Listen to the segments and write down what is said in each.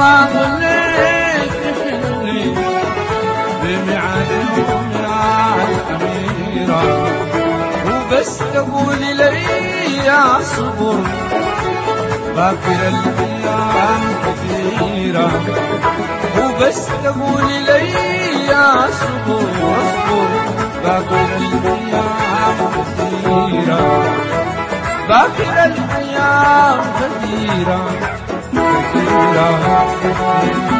ما ظليت تحلي بميعادكم يا الأميرة وبس تقولي لي يا صبر باكر الأيام كثيرة وبس تقولي لي يا صبر واصبر باكر الأيام كثيرة باكر الأيام كثيرة زي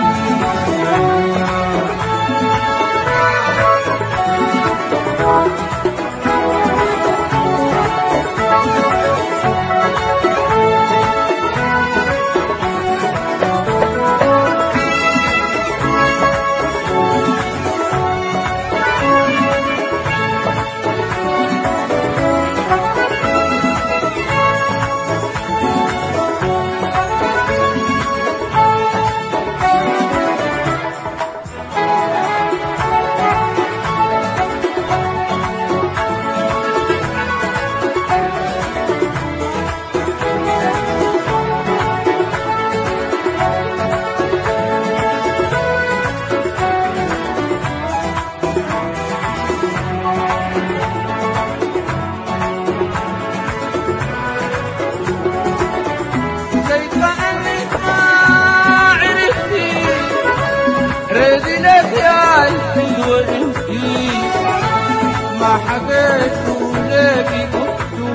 وحبيته لابي قبته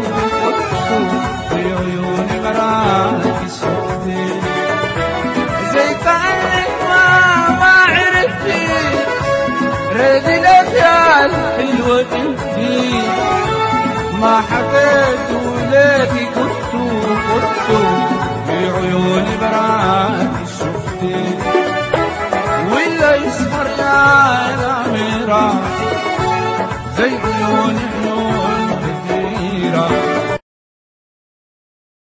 قبته في عيوني غرامك شفتي زي ما ما عرفتي ردي الأبيال حلوة تبكي ما حكيته لابي قبته قبته في عيوني براك شفتي ولا يسهر يا الأميرة زي عيون عيون كثيره